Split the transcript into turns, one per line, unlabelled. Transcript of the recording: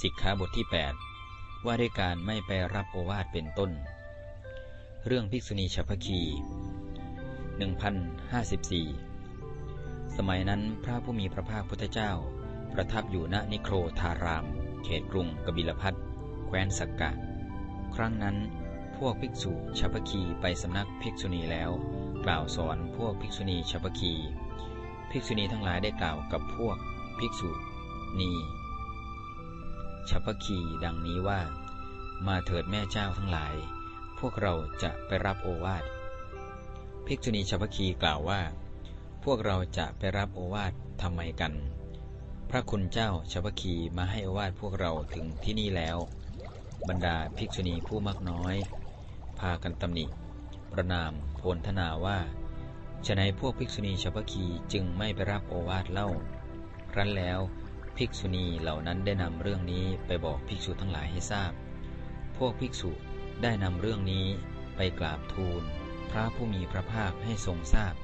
สิกขาบทที่ 8 ว่าด้วยการไม่ไปรับโอวาทเป็นต้น เรื่องภิกษุณีฉัพพคี 1054 สมัยนั้นพระผู้มีพระภาคพุทธเจ้า ประทับอยู่ณนิโครธาราม เขตกรุงกบิลพัทแคว้นสักกะ ครั้งนั้นพวกภิกษุฉัพพคีไปสำนักภิกษุณีแล้ว กล่าวสอนพวกภิกษุณีฉัพพคี ภิกษุณีทั้งหลายได้กล่าวกับพวกภิกษุณี ชัพคีดังนี้ว่า มาเถิดแม่เจ้าทั้งหลาย พวกเราจะไปรับโอวาทภิกษุณีชัพคีกล่าวว่า พวกเราจะไปรับโอวาททำไมกัน พระคุณเจ้าชัพคีมาให้โอวาทพวกเราถึงที่นี่แล้ว บรรดาภิกษุณีผู้มากน้อย พากันตำหนิ ประนามโพลธนาว่าฉนัยพวกภิกษุณีชัพคีจึงไม่ไปรับโอวาทเล่า ครั้นแล้ว ภิกษุณีเหล่านั้นได้นำเรื่องนี้ไปบอกภิกษุทั้งหลายให้ทราบ พวกภิกษุได้นำเรื่องนี้ไปกราบทูล พระผู้มีพระภาคให้ทรงทราบ